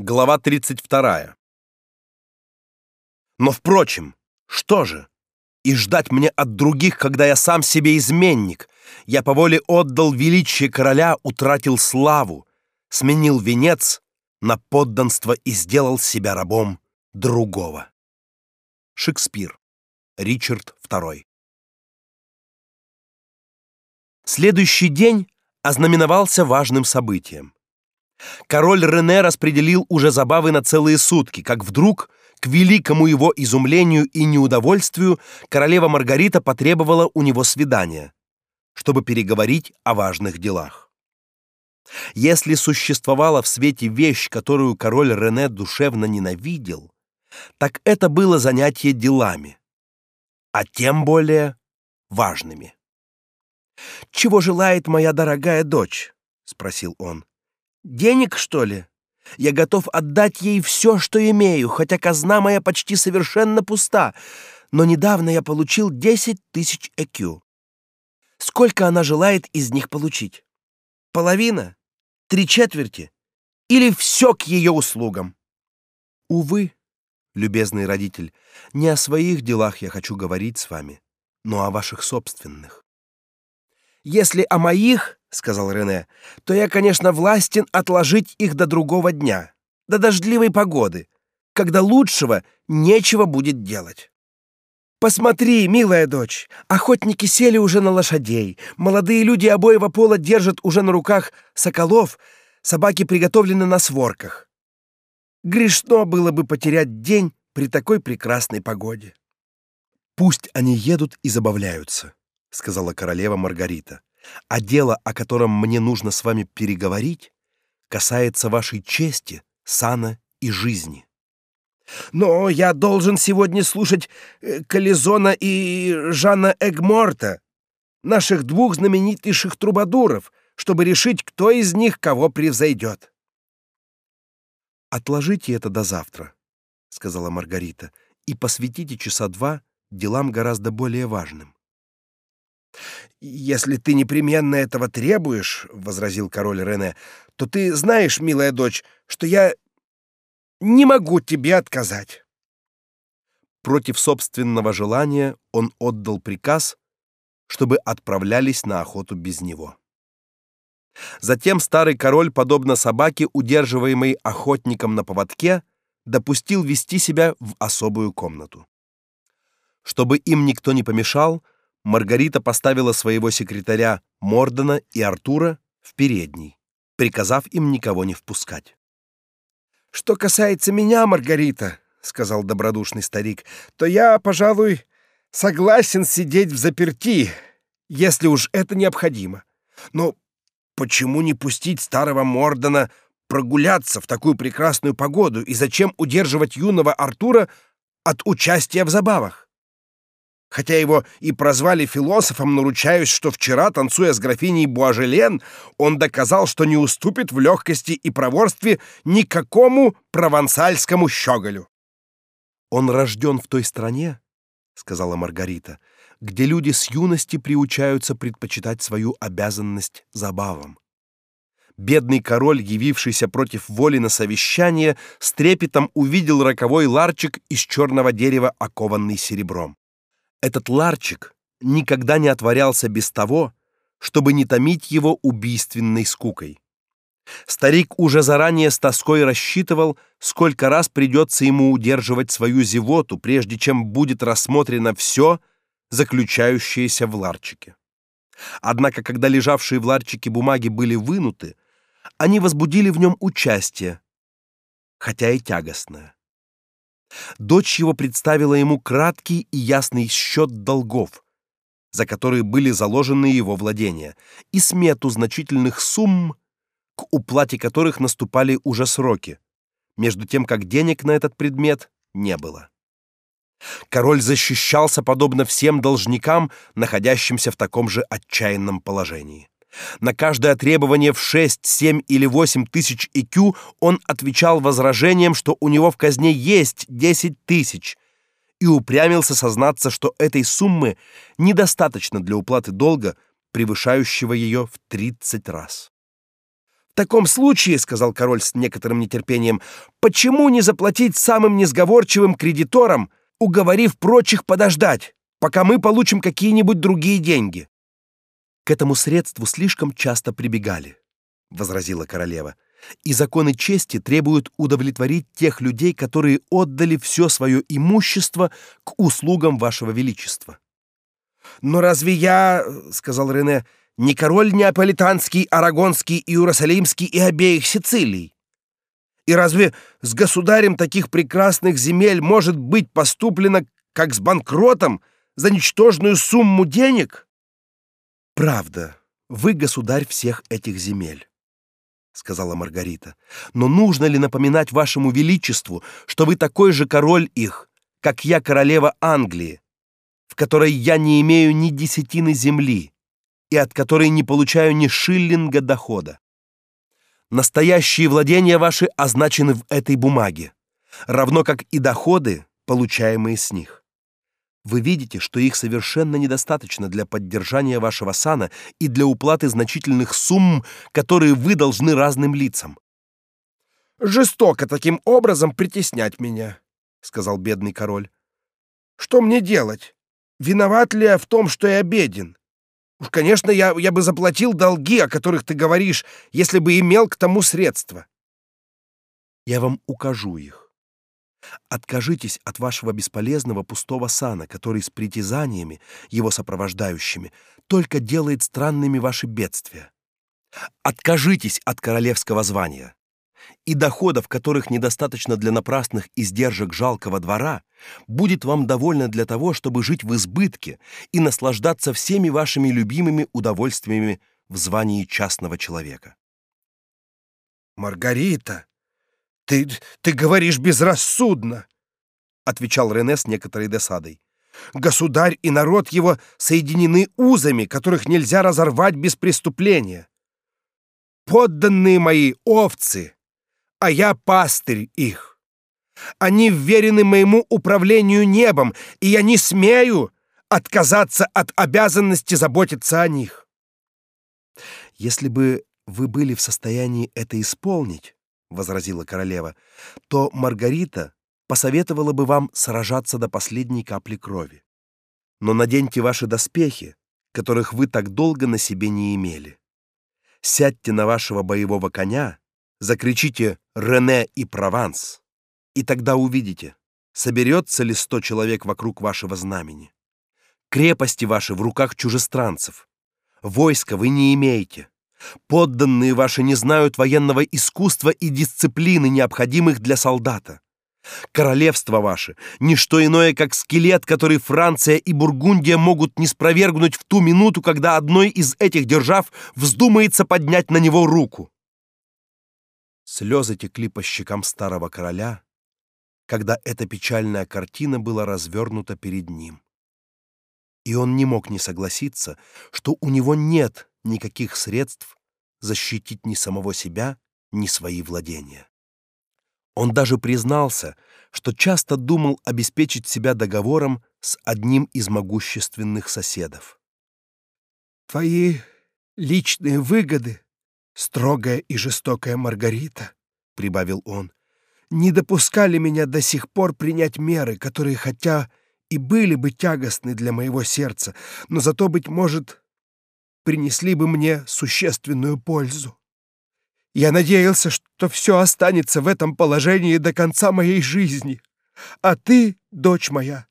Глава 32. Но, впрочем, что же? И ждать мне от других, когда я сам себе изменник. Я по воле отдал величие короля, утратил славу, сменил венец на подданство и сделал себя рабом другого. Шекспир. Ричард II. Следующий день ознаменовался важным событием. Король Рене распределил уже забавы на целые сутки, как вдруг, к великому его изумлению и неудовольствию, королева Маргарита потребовала у него свидания, чтобы переговорить о важных делах. Если существовала в свете вещь, которую король Рене душевно ненавидел, так это было занятие делами, а тем более важными. «Чего желает моя дорогая дочь?» — спросил он. Денег, что ли? Я готов отдать ей все, что имею, хотя казна моя почти совершенно пуста. Но недавно я получил десять тысяч ЭКЮ. Сколько она желает из них получить? Половина? Три четверти? Или все к ее услугам? Увы, любезный родитель, не о своих делах я хочу говорить с вами, но о ваших собственных. Если о моих, — сказал Рене, — то я, конечно, властен отложить их до другого дня, до дождливой погоды, когда лучшего нечего будет делать. Посмотри, милая дочь, охотники сели уже на лошадей, молодые люди обоего пола держат уже на руках соколов, собаки приготовлены на сворках. Грешно было бы потерять день при такой прекрасной погоде. Пусть они едут и забавляются, сказала королева Маргарита. А дело, о котором мне нужно с вами переговорить, касается вашей чести, сана и жизни. Но я должен сегодня слушать э, Кализона и Жана Эгморта, наших двух знаменитейших трубадуров, чтобы решить, кто из них кого превзойдет. Отложите это до завтра, сказала Маргарита, и посвятите часа два делам гораздо более важным. Если ты непременно этого требуешь, возразил король Рене, то ты знаешь, милая дочь, что я не могу тебе отказать. Против собственного желания он отдал приказ, чтобы отправлялись на охоту без него. Затем старый король, подобно собаке, удерживаемой охотником на поводке, допустил вести себя в особую комнату. Чтобы им никто не помешал, Маргарита поставила своего секретаря Мордена и Артура в передней, приказав им никого не впускать. Что касается меня, Маргарита, сказал добродушный старик, то я, пожалуй, согласен сидеть в заперти, если уж это необходимо. Но почему не пустить старого Мордена прогуляться в такую прекрасную погоду и зачем удерживать юного Артура от участия в забавах? Хотя его и прозвали философом, но ручаюсь, что вчера, танцуя с графиней Буажелен, он доказал, что не уступит в легкости и проворстве никакому провансальскому щеголю. «Он рожден в той стране, — сказала Маргарита, — где люди с юности приучаются предпочитать свою обязанность забавам. Бедный король, явившийся против воли на совещание, с трепетом увидел роковой ларчик из черного дерева, окованный серебром. Этот ларчик никогда не отворялся без того, чтобы не томить его убийственной скукой. Старик уже заранее с тоской рассчитывал, сколько раз придется ему удерживать свою зевоту, прежде чем будет рассмотрено все, заключающееся в ларчике. Однако, когда лежавшие в ларчике бумаги были вынуты, они возбудили в нем участие, хотя и тягостное. Дочь его представила ему краткий и ясный счет долгов, за которые были заложены его владения, и смету значительных сумм, к уплате которых наступали уже сроки, между тем как денег на этот предмет не было. Король защищался подобно всем должникам, находящимся в таком же отчаянном положении. На каждое требование в 6, 7 или 8 тысяч икю он отвечал возражением, что у него в казне есть 10 тысяч, и упрямился сознаться, что этой суммы недостаточно для уплаты долга, превышающего ее в 30 раз. В таком случае, сказал король с некоторым нетерпением, почему не заплатить самым несговорчивым кредиторам, уговорив прочих подождать, пока мы получим какие-нибудь другие деньги? К этому средству слишком часто прибегали, возразила королева. И законы чести требуют удовлетворить тех людей, которые отдали все свое имущество к услугам вашего величества. Но разве я, сказал Рене, не король неаполитанский, арагонский, иерусалимский и обеих Сицилий? И разве с государем таких прекрасных земель может быть поступлено как с банкротом за ничтожную сумму денег? Правда, вы государь всех этих земель, сказала Маргарита. Но нужно ли напоминать вашему величеству, что вы такой же король их, как я королева Англии, в которой я не имею ни десятины земли и от которой не получаю ни шиллинга дохода. Настоящие владения ваши означены в этой бумаге, равно как и доходы, получаемые с них. Вы видите, что их совершенно недостаточно для поддержания вашего сана и для уплаты значительных сумм, которые вы должны разным лицам. Жестоко таким образом притеснять меня, сказал бедный король. Что мне делать? Виноват ли я в том, что я беден? Уж, конечно, я, я бы заплатил долги, о которых ты говоришь, если бы имел к тому средства. Я вам укажу их. Откажитесь от вашего бесполезного пустого сана, который с притязаниями, его сопровождающими, только делает странными ваши бедствия. Откажитесь от королевского звания и доходов, которых недостаточно для напрасных издержек жалкого двора, будет вам довольно для того, чтобы жить в избытке и наслаждаться всеми вашими любимыми удовольствиями в звании частного человека. Маргарита, ты ты говоришь безрассудно, отвечал Рене с некоторой досадой. Государь и народ его соединены узами, которых нельзя разорвать без преступления. Подданные мои овцы, а я пастырь их. Они вверены моему управлению небом, и я не смею отказаться от обязанности заботиться о них. Если бы вы были в состоянии это исполнить, возразила королева, то Маргарита посоветовала бы вам сражаться до последней капли крови. Но наденьте ваши доспехи, которых вы так долго на себе не имели. Сядьте на вашего боевого коня Закричите «Рене и Прованс», и тогда увидите, соберется ли сто человек вокруг вашего знамени. Крепости ваши в руках чужестранцев. Войска вы не имеете. Подданные ваши не знают военного искусства и дисциплины, необходимых для солдата. Королевство ваше — ничто иное, как скелет, который Франция и Бургундия могут не спровергнуть в ту минуту, когда одной из этих держав вздумается поднять на него руку. Слезы текли по щекам старого короля, когда эта печальная картина была развернута перед ним. И он не мог не согласиться, что у него нет никаких средств защитить ни самого себя, ни свои владения. Он даже признался, что часто думал обеспечить себя договором с одним из могущественных соседов. Твои личные выгоды строгая и жестокая Маргарита, прибавил он, не допускали меня до сих пор принять меры, которые хотя и были бы тягостны для моего сердца, но зато быть может принесли бы мне существенную пользу. Я надеялся, что все останется в этом положении до конца моей жизни. А ты, дочь моя,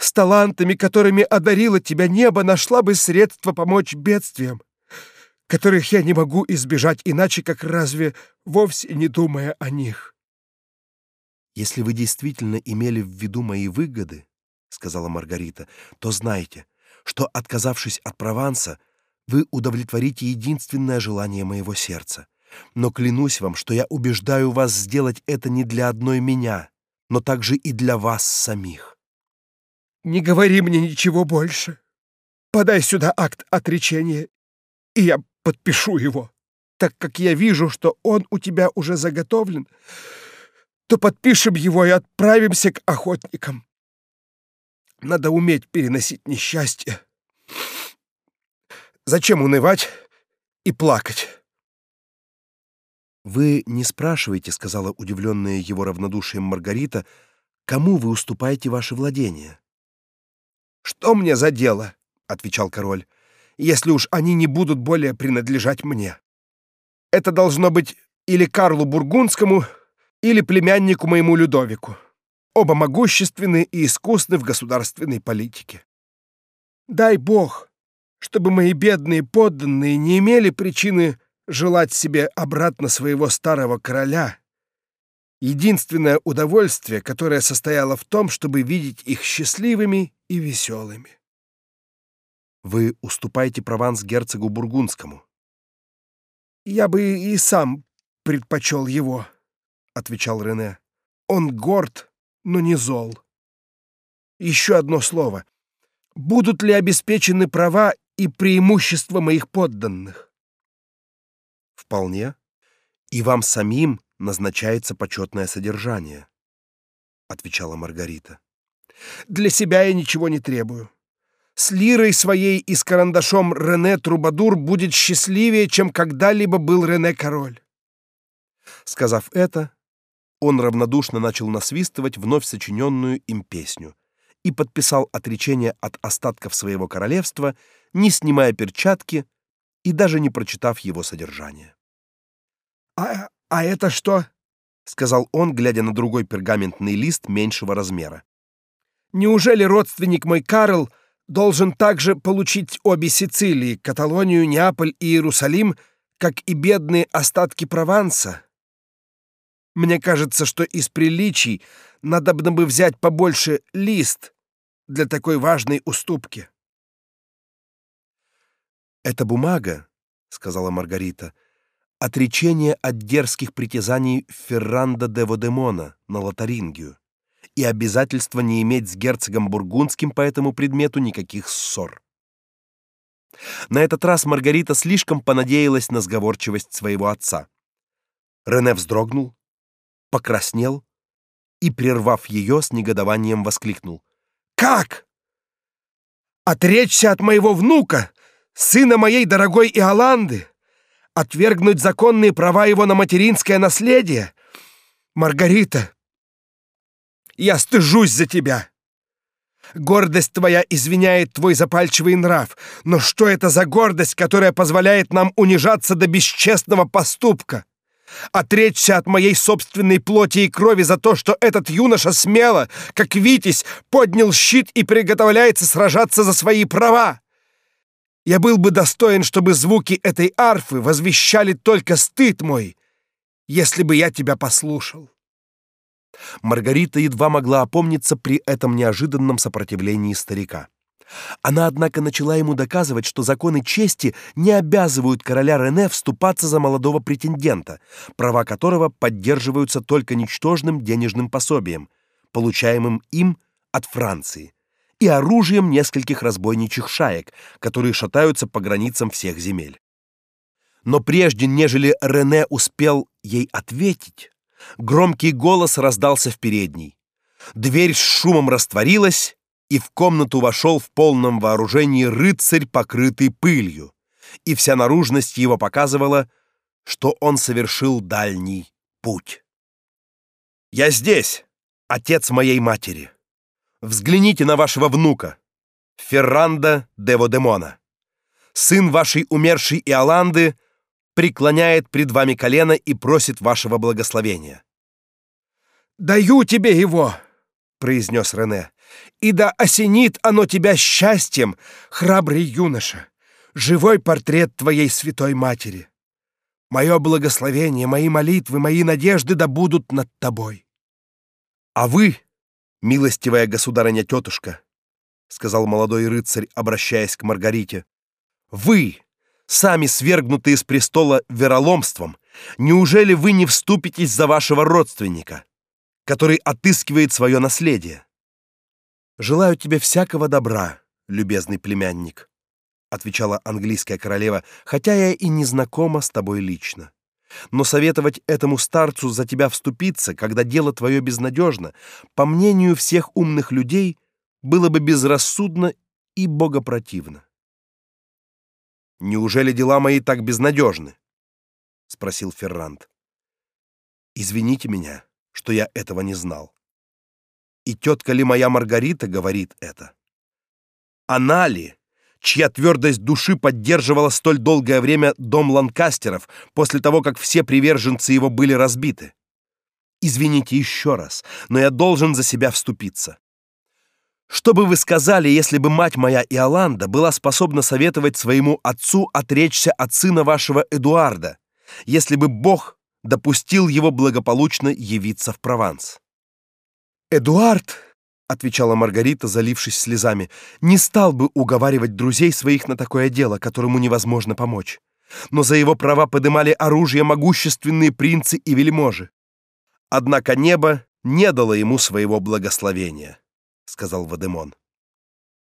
с талантами, которыми одарило тебя небо, нашла бы средства помочь бедствиям, которых я не могу избежать иначе, как разве вовсе не думая о них. Если вы действительно имели в виду мои выгоды, сказала Маргарита, то знайте, что отказавшись от Прованса, вы удовлетворите единственное желание моего сердца. Но клянусь вам, что я убеждаю вас сделать это не для одной меня, но также и для вас самих. Не говори мне ничего больше. Подай сюда акт отречения, и я подпишу его. Так как я вижу, что он у тебя уже заготовлен, то подпишем его и отправимся к охотникам. Надо уметь переносить несчастье. Зачем унывать и плакать? Вы не спрашиваете, сказала удивленная его равнодушием Маргарита, кому вы уступаете ваши владения? Что мне за дело, отвечал король, если уж они не будут более принадлежать мне. Это должно быть или Карлу Бургундскому, или племяннику моему Людовику. Оба могущественны и искусны в государственной политике. Дай бог, чтобы мои бедные подданные не имели причины желать себе обратно своего старого короля. Единственное удовольствие, которое состояло в том, чтобы видеть их счастливыми и веселыми. Вы уступаете Прованс герцогу Бургундскому. Я бы и сам предпочел его, отвечал Рене. Он горд, но не зол. Еще одно слово. Будут ли обеспечены права и преимущества моих подданных? Вполне. И вам самим назначается почетное содержание, отвечала Маргарита. Для себя я ничего не требую. С лирой своей и с карандашом Рене Трубадур будет счастливее, чем когда-либо был Рене Король. Сказав это, он равнодушно начал насвистывать вновь сочиненную им песню и подписал отречение от остатков своего королевства, не снимая перчатки и даже не прочитав его содержание. «А, а это что?» — сказал он, глядя на другой пергаментный лист меньшего размера. «Неужели родственник мой Карл должен также получить обе Сицилии, Каталонию, Неаполь и Иерусалим, как и бедные остатки Прованса? Мне кажется, что из приличий надо бы взять побольше лист для такой важной уступки». «Эта бумага, — сказала Маргарита, — отречение от дерзких притязаний Феррандо де Водемона на Лотарингию и обязательство не иметь с герцогом бургундским по этому предмету никаких ссор. На этот раз Маргарита слишком понадеялась на сговорчивость своего отца. Рене вздрогнул, покраснел и, прервав ее, с негодованием воскликнул: "Как? Отречься от моего внука, сына моей дорогой Иоланды?" отвергнуть законные права его на материнское наследие? Маргарита, я стыжусь за тебя. Гордость твоя извиняет твой запальчивый нрав, но что это за гордость, которая позволяет нам унижаться до бесчестного поступка? Отречься от моей собственной плоти и крови за то, что этот юноша смело, как Витязь, поднял щит и приготовляется сражаться за свои права. Я был бы достоин, чтобы звуки этой арфы возвещали только стыд мой, если бы я тебя послушал. Маргарита едва могла опомниться при этом неожиданном сопротивлении старика. Она однако начала ему доказывать, что законы чести не обязывают короля Рене вступаться за молодого претендента, права которого поддерживаются только ничтожным денежным пособием, получаемым им от Франции, и оружием нескольких разбойничьих шаек, которые шатаются по границам всех земель. Но прежде, нежели Рене успел ей ответить, громкий голос раздался в передней. Дверь с шумом растворилась, и в комнату вошел в полном вооружении рыцарь, покрытый пылью, и вся наружность его показывала, что он совершил дальний путь. «Я здесь, отец моей матери!» Взгляните на вашего внука, Феррандо де Водемона. Сын вашей умершей Иоланды преклоняет пред вами колено и просит вашего благословения. «Даю тебе его!» — произнес Рене. «И да осенит оно тебя счастьем, храбрый юноша, живой портрет твоей святой матери. Мое благословение, мои молитвы, мои надежды да будут над тобой. А вы, милостивая государыня-тетушка, сказал молодой рыцарь, обращаясь к Маргарите, вы, сами свергнутые с престола вероломством, неужели вы не вступитесь за вашего родственника, который отыскивает свое наследие? Желаю тебе всякого добра, любезный племянник, отвечала английская королева, хотя я и не знакома с тобой лично. Но советовать этому старцу за тебя вступиться, когда дело твое безнадежно, по мнению всех умных людей, было бы безрассудно и богопротивно. Неужели дела мои так безнадежны? спросил Ферранд. Извините меня, что я этого не знал. И тетка ли моя Маргарита говорит это? Она ли, чья твердость души поддерживала столь долгое время дом Ланкастеров после того, как все приверженцы его были разбиты? Извините еще раз, но я должен за себя вступиться. Что бы вы сказали, если бы мать моя Иоланда была способна советовать своему отцу отречься от сына вашего Эдуарда, если бы Бог допустил его благополучно явиться в Прованс? Эдуард, отвечала Маргарита, залившись слезами, не стал бы уговаривать друзей своих на такое дело, которому невозможно помочь. Но за его права подымали оружие могущественные принцы и вельможи. Однако небо не дало ему своего благословения сказал Вадемон.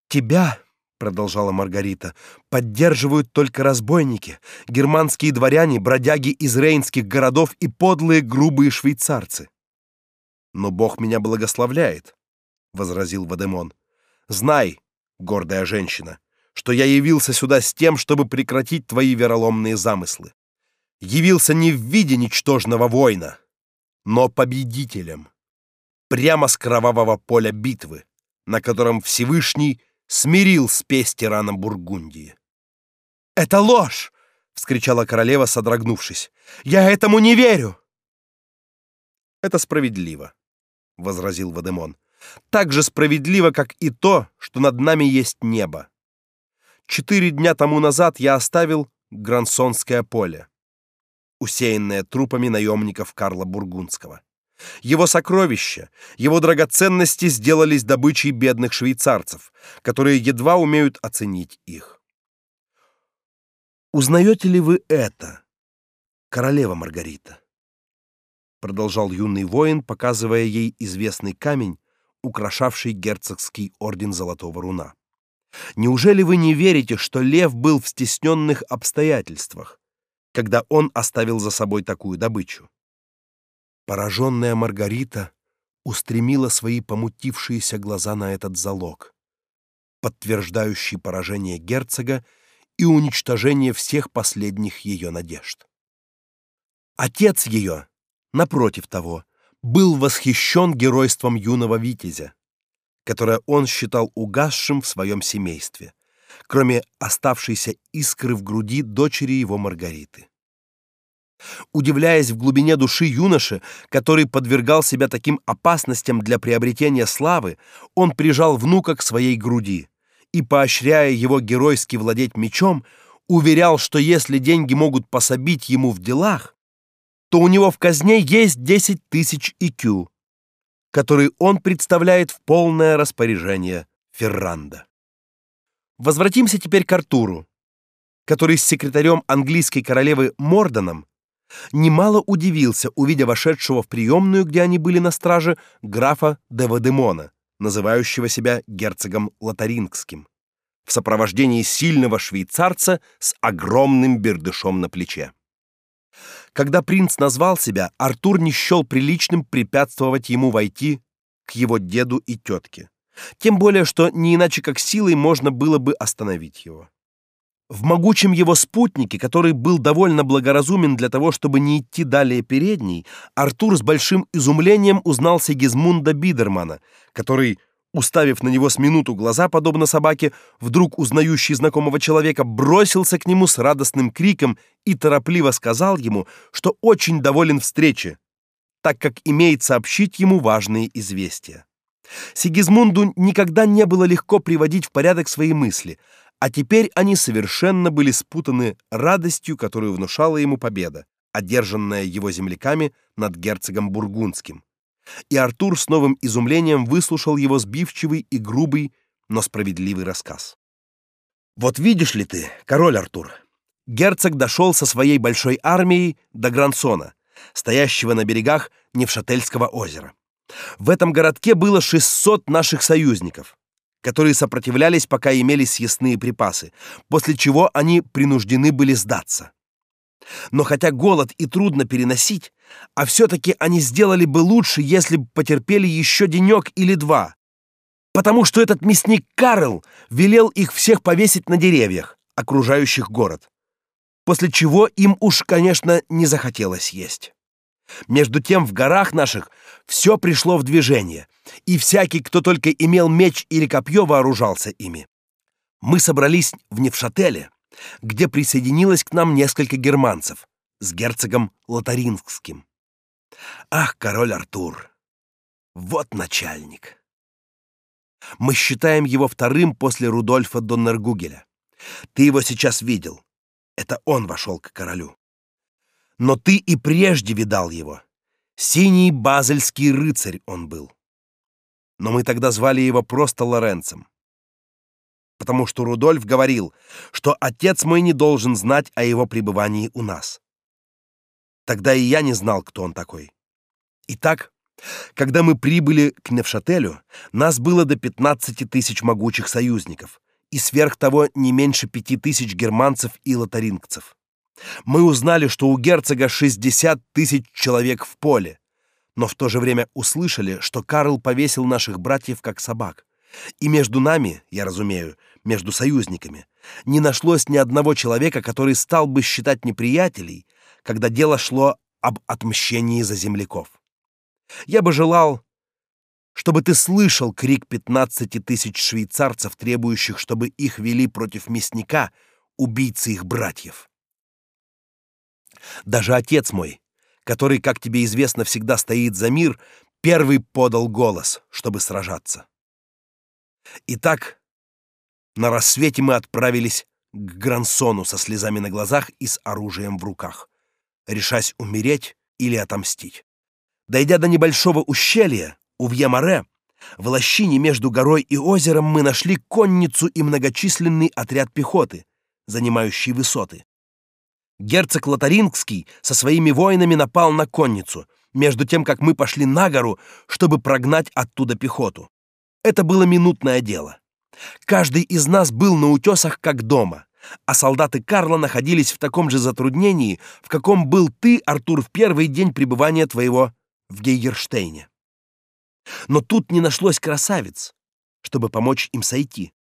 Тебя, продолжала Маргарита, поддерживают только разбойники, германские дворяне, бродяги из рейнских городов и подлые грубые швейцарцы. Но Бог меня благословляет, возразил Вадемон. Знай, гордая женщина, что я явился сюда с тем, чтобы прекратить твои вероломные замыслы. Явился не в виде ничтожного воина, но победителем прямо с кровавого поля битвы, на котором Всевышний смирил спесь тирана Бургундии. «Это ложь!» — вскричала королева, содрогнувшись. «Я этому не верю!» «Это справедливо», — возразил Вадемон. «Так же справедливо, как и то, что над нами есть небо. Четыре дня тому назад я оставил Грансонское поле, усеянное трупами наемников Карла Бургундского. Его сокровища, его драгоценности сделались добычей бедных швейцарцев, которые едва умеют оценить их. Узнаете ли вы это, королева Маргарита? продолжал юный воин, показывая ей известный камень, украшавший герцогский орден Золотого руна. Неужели вы не верите, что лев был в стесненных обстоятельствах, когда он оставил за собой такую добычу? Пораженная Маргарита устремила свои помутившиеся глаза на этот залог, подтверждающий поражение герцога и уничтожение всех последних ее надежд. Отец ее, напротив того, был восхищен геройством юного витязя, которое он считал угасшим в своем семействе, кроме оставшейся искры в груди дочери его Маргариты. Удивляясь в глубине души юноше, который подвергал себя таким опасностям для приобретения славы, он прижал внука к своей груди и, поощряя его геройски владеть мечом, уверял, что если деньги могут пособить ему в делах, то у него в казне есть десять тысяч икю, которые он представляет в полное распоряжение Ферранда. Возвратимся теперь к Артуру, который с секретарем английской королевы Морданом немало удивился, увидя вошедшего в приемную, где они были на страже, графа де Вадемона, называющего себя герцогом Лотарингским, в сопровождении сильного швейцарца с огромным бердышом на плече. Когда принц назвал себя, Артур не счел приличным препятствовать ему войти к его деду и тетке. Тем более, что не иначе как силой можно было бы остановить его. В могучем его спутнике, который был довольно благоразумен для того, чтобы не идти далее передней, Артур с большим изумлением узнал Сигизмунда Бидермана, который, уставив на него с минуту глаза, подобно собаке, вдруг узнающий знакомого человека, бросился к нему с радостным криком и торопливо сказал ему, что очень доволен встрече, так как имеет сообщить ему важные известия. Сигизмунду никогда не было легко приводить в порядок свои мысли — а теперь они совершенно были спутаны радостью, которую внушала ему победа, одержанная его земляками над герцогом бургундским. И Артур с новым изумлением выслушал его сбивчивый и грубый, но справедливый рассказ. Вот видишь ли ты, король Артур, герцог дошел со своей большой армией до Грансона, стоящего на берегах Невшательского озера. В этом городке было 600 наших союзников которые сопротивлялись, пока имелись съестные припасы, после чего они принуждены были сдаться. Но хотя голод и трудно переносить, а все таки они сделали бы лучше, если бы потерпели еще денек или два. Потому что этот мясник Карл велел их всех повесить на деревьях, окружающих город. После чего им уж, конечно, не захотелось есть. Между тем в горах наших все пришло в движение, и всякий, кто только имел меч или копье, вооружался ими. Мы собрались в Невшателе, где присоединилось к нам несколько германцев с герцогом Лотарингским. Ах, король Артур! Вот начальник! Мы считаем его вторым после Рудольфа Доннергугеля. Ты его сейчас видел. Это он вошел к королю. Но ты и прежде видал его. Синий базельский рыцарь он был. Но мы тогда звали его просто Лоренцем. Потому что Рудольф говорил, что отец мой не должен знать о его пребывании у нас. Тогда и я не знал, кто он такой. Итак, когда мы прибыли к Невшателю, нас было до 15 тысяч могучих союзников, и сверх того не меньше пяти тысяч германцев и лотарингцев. Мы узнали, что у герцога 60 тысяч человек в поле, но в то же время услышали, что Карл повесил наших братьев как собак. И между нами, я разумею, между союзниками, не нашлось ни одного человека, который стал бы считать неприятелей, когда дело шло об отмщении за земляков. Я бы желал, чтобы ты слышал крик пятнадцати тысяч швейцарцев, требующих, чтобы их вели против мясника, убийцы их братьев. Даже отец мой, который, как тебе известно, всегда стоит за мир, первый подал голос, чтобы сражаться. Итак, на рассвете мы отправились к Грансону со слезами на глазах и с оружием в руках, решась умереть или отомстить. Дойдя до небольшого ущелья у Вьямаре, в лощине между горой и озером мы нашли конницу и многочисленный отряд пехоты, занимающий высоты. Герцог Лотарингский со своими воинами напал на конницу, между тем как мы пошли на гору, чтобы прогнать оттуда пехоту. Это было минутное дело. Каждый из нас был на утесах как дома, а солдаты Карла находились в таком же затруднении, в каком был ты, Артур, в первый день пребывания твоего в Гейгерштейне. Но тут не нашлось красавиц, чтобы помочь им сойти.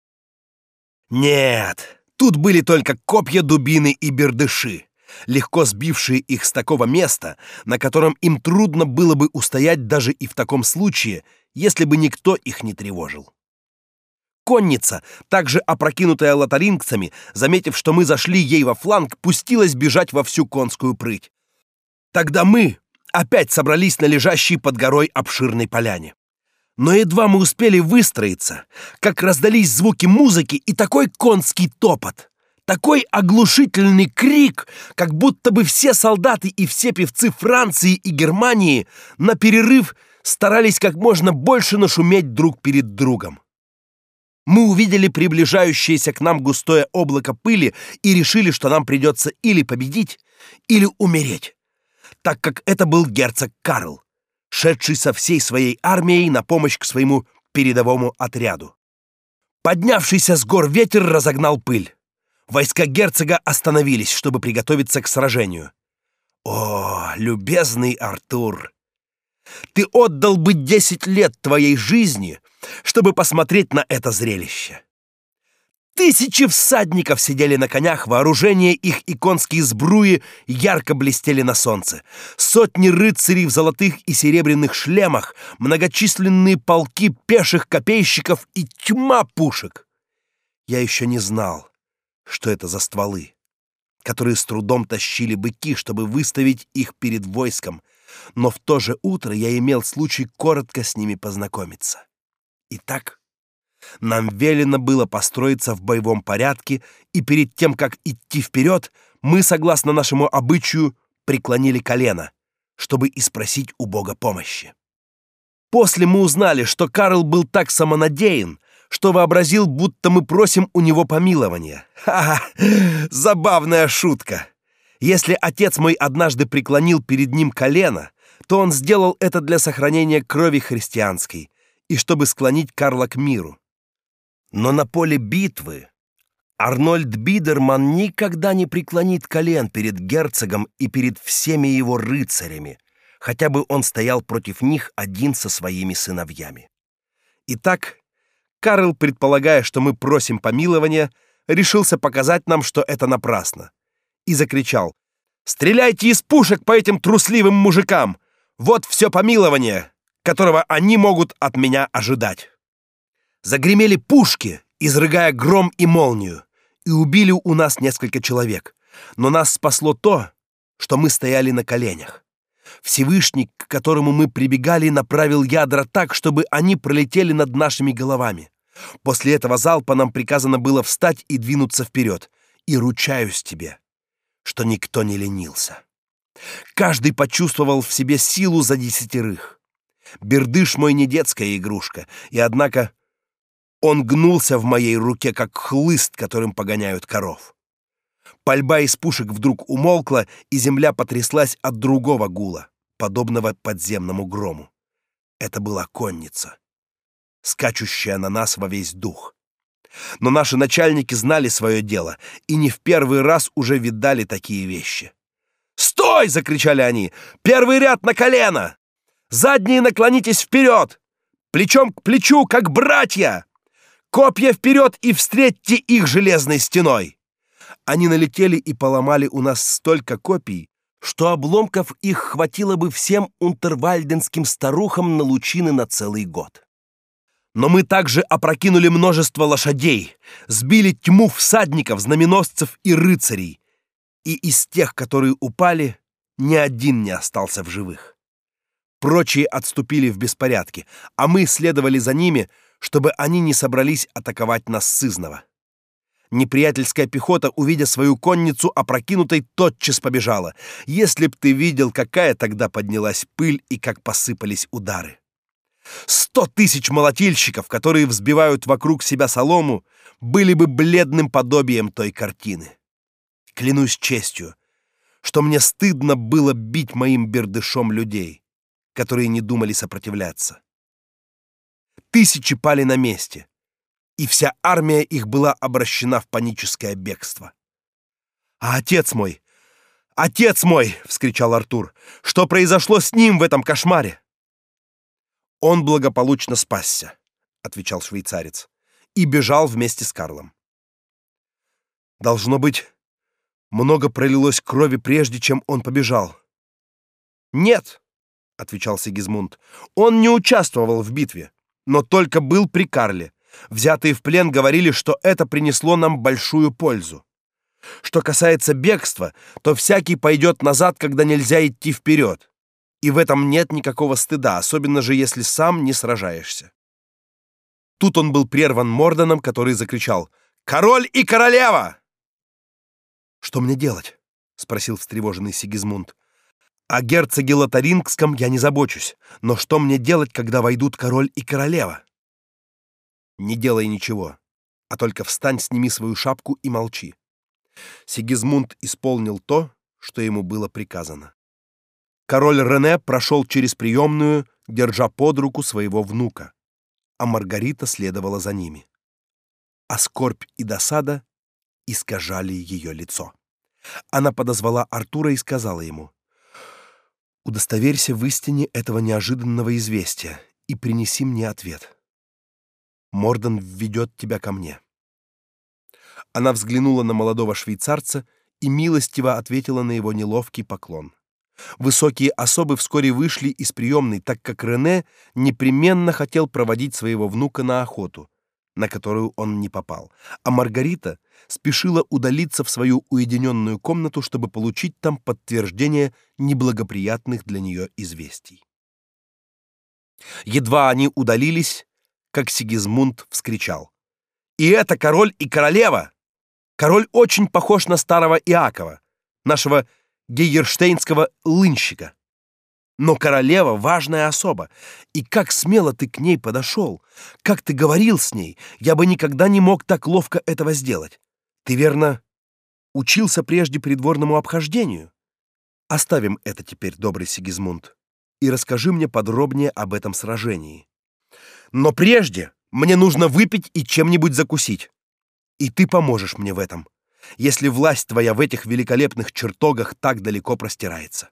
Нет, тут были только копья, дубины и бердыши, легко сбившие их с такого места, на котором им трудно было бы устоять даже и в таком случае, если бы никто их не тревожил. Конница, также опрокинутая лотарингцами, заметив, что мы зашли ей во фланг, пустилась бежать во всю конскую прыть. Тогда мы, опять собрались на лежащей под горой обширной поляне. Но едва мы успели выстроиться, как раздались звуки музыки и такой конский топот, такой оглушительный крик, как будто бы все солдаты и все певцы Франции и Германии на перерыв старались как можно больше нашуметь друг перед другом. Мы увидели приближающееся к нам густое облако пыли и решили, что нам придется или победить, или умереть так как это был герцог Карл, шедший со всей своей армией на помощь к своему передовому отряду. Поднявшийся с гор ветер разогнал пыль. Войска герцога остановились, чтобы приготовиться к сражению. О, любезный Артур, ты отдал бы десять лет твоей жизни, чтобы посмотреть на это зрелище. Тысячи всадников сидели на конях, вооружение их и конские сбруи ярко блестели на солнце. Сотни рыцарей в золотых и серебряных шлемах, многочисленные полки пеших копейщиков и тьма пушек. Я еще не знал, что это за стволы, которые с трудом тащили быки, чтобы выставить их перед войском, но в то же утро я имел случай коротко с ними познакомиться. Итак, нам велено было построиться в боевом порядке, и перед тем, как идти вперед, мы, согласно нашему обычаю, преклонили колено, чтобы испросить у Бога помощи. После мы узнали, что Карл был так самонадеян, что вообразил, будто мы просим у него помилования. Ха-ха! Забавная шутка. Если отец мой однажды преклонил перед ним колено, то он сделал это для сохранения крови христианской и чтобы склонить Карла к миру. Но на поле битвы Арнольд Бидерман никогда не преклонит колен перед герцогом и перед всеми его рыцарями, хотя бы он стоял против них один со своими сыновьями. Итак, Карл, предполагая, что мы просим помилования, решился показать нам, что это напрасно, и закричал: "Стреляйте из пушек по этим трусливым мужикам! Вот все помилование, которого они могут от меня ожидать. Загремели пушки, изрыгая гром и молнию, и убили у нас несколько человек. Но нас спасло то, что мы стояли на коленях. Всевышний, к которому мы прибегали, направил ядра так, чтобы они пролетели над нашими головами. После этого залпа нам приказано было встать и двинуться вперед. И ручаюсь тебе, что никто не ленился. Каждый почувствовал в себе силу за десятерых. Бердыш мой не детская игрушка, и однако он гнулся в моей руке, как хлыст, которым погоняют коров. Пальба из пушек вдруг умолкла, и земля потряслась от другого гула, подобного подземному грому. Это была конница, скачущая на нас во весь дух. Но наши начальники знали свое дело и не в первый раз уже видали такие вещи. «Стой!» — закричали они. «Первый ряд на колено! Задние наклонитесь вперед! Плечом к плечу, как братья! Копья вперед и встретьте их железной стеной!» Они налетели и поломали у нас столько копий, что обломков их хватило бы всем унтервальденским старухам на лучины на целый год. Но мы также опрокинули множество лошадей, сбили тьму всадников, знаменосцев и рыцарей, и из тех, которые упали, ни один не остался в живых. Прочие отступили в беспорядке, а мы следовали за ними, чтобы они не собрались атаковать нас сызново. Неприятельская пехота, увидя свою конницу опрокинутой, тотчас побежала. Если б ты видел, какая тогда поднялась пыль и как посыпались удары. Сто тысяч молотильщиков, которые взбивают вокруг себя солому, были бы бледным подобием той картины. Клянусь честью, что мне стыдно было бить моим бердышом людей, которые не думали сопротивляться. Тысячи пали на месте, и вся армия их была обращена в паническое бегство. А отец мой, отец мой, вскричал Артур. Что произошло с ним в этом кошмаре? Он благополучно спасся, отвечал швейцарец, и бежал вместе с Карлом. Должно быть, много пролилось крови прежде, чем он побежал. Нет, отвечал Сигизмунд. Он не участвовал в битве, но только был при Карле. Взятые в плен говорили, что это принесло нам большую пользу. Что касается бегства, то всякий пойдет назад, когда нельзя идти вперед. И в этом нет никакого стыда, особенно же если сам не сражаешься. Тут он был прерван Морданом, который закричал: "Король и королева!" Что мне делать? спросил встревоженный Сигизмунд. О герцоге Лотарингском я не забочусь, но что мне делать, когда войдут король и королева? Не делай ничего, а только встань, сними свою шапку и молчи. Сигизмунд исполнил то, что ему было приказано. Король Рене прошел через приемную, держа под руку своего внука, а Маргарита следовала за ними. А скорбь и досада искажали ее лицо. Она подозвала Артура и сказала ему: "Удостоверься в истине этого неожиданного известия и принеси мне ответ. Мордан введет тебя ко мне". Она взглянула на молодого швейцарца и милостиво ответила на его неловкий поклон. Высокие особы вскоре вышли из приемной, так как Рене непременно хотел проводить своего внука на охоту, на которую он не попал, а Маргарита спешила удалиться в свою уединенную комнату, чтобы получить там подтверждение неблагоприятных для нее известий. Едва они удалились, как Сигизмунд вскричал: "И это король и королева! Король очень похож на старого Иакова, нашего гейерштейнского лынщика. Но королева важная особа, и как смело ты к ней подошел, как ты говорил с ней, я бы никогда не мог так ловко этого сделать. Ты верно учился прежде придворному обхождению? Оставим это теперь, добрый Сигизмунд, и расскажи мне подробнее об этом сражении. Но прежде мне нужно выпить и чем-нибудь закусить. И ты поможешь мне в этом, если власть твоя в этих великолепных чертогах так далеко простирается.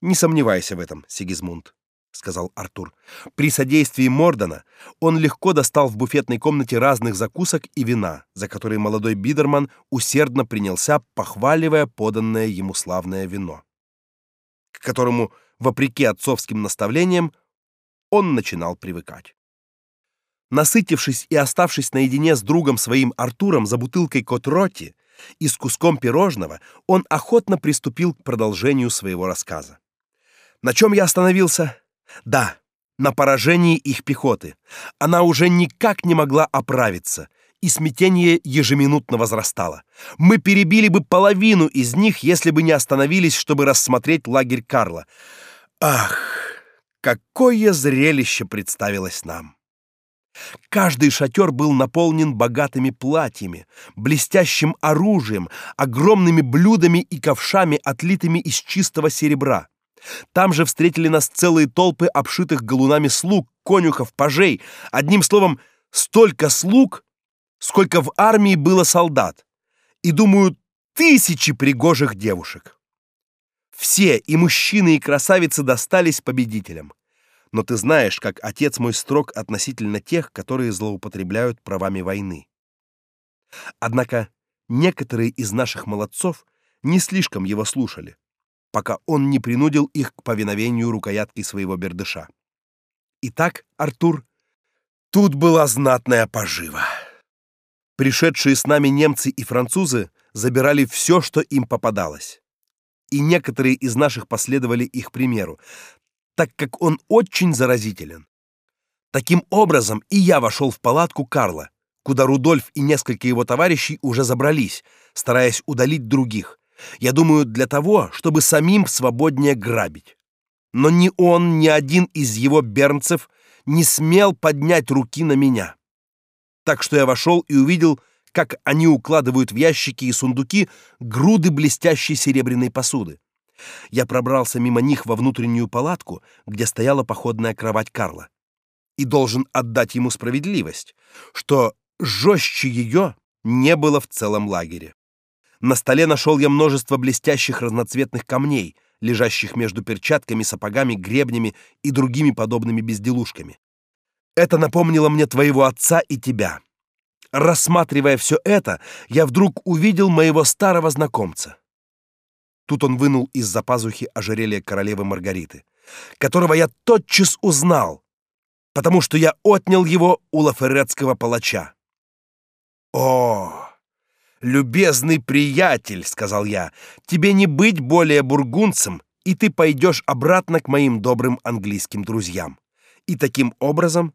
Не сомневайся в этом, Сигизмунд сказал Артур. При содействии Мордана он легко достал в буфетной комнате разных закусок и вина, за которые молодой бидерман усердно принялся, похваливая поданное ему славное вино, к которому вопреки отцовским наставлениям, он начинал привыкать. Насытившись и оставшись наедине с другом своим Артуром за бутылкой Котроти и с куском пирожного, он охотно приступил к продолжению своего рассказа. На чем я остановился? Да, на поражении их пехоты. Она уже никак не могла оправиться, и смятение ежеминутно возрастало. Мы перебили бы половину из них, если бы не остановились, чтобы рассмотреть лагерь Карла. Ах, какое зрелище представилось нам! Каждый шатер был наполнен богатыми платьями, блестящим оружием, огромными блюдами и ковшами, отлитыми из чистого серебра. Там же встретили нас целые толпы обшитых галунами слуг, конюхов, пажей, одним словом, столько слуг, сколько в армии было солдат. И думаю, тысячи пригожих девушек. Все, и мужчины, и красавицы достались победителям. Но ты знаешь, как отец мой строг относительно тех, которые злоупотребляют правами войны. Однако некоторые из наших молодцов не слишком его слушали пока он не принудил их к повиновению рукоятки своего бердыша. Итак, Артур, тут была знатная пожива. Пришедшие с нами немцы и французы забирали все, что им попадалось. И некоторые из наших последовали их примеру, так как он очень заразителен. Таким образом, и я вошел в палатку Карла, куда Рудольф и несколько его товарищей уже забрались, стараясь удалить других, я думаю, для того, чтобы самим свободнее грабить. Но ни он, ни один из его бернцев не смел поднять руки на меня. Так что я вошел и увидел, как они укладывают в ящики и сундуки груды блестящей серебряной посуды. Я пробрался мимо них во внутреннюю палатку, где стояла походная кровать Карла. И должен отдать ему справедливость, что жестче ее не было в целом лагере. На столе нашел я множество блестящих разноцветных камней, лежащих между перчатками, сапогами, гребнями и другими подобными безделушками. Это напомнило мне твоего отца и тебя. Рассматривая все это, я вдруг увидел моего старого знакомца. Тут он вынул из-за пазухи ожерелье королевы Маргариты, которого я тотчас узнал, потому что я отнял его у лаферецкого палача. О, «Любезный приятель», — сказал я, — «тебе не быть более бургунцем, и ты пойдешь обратно к моим добрым английским друзьям. И таким образом...»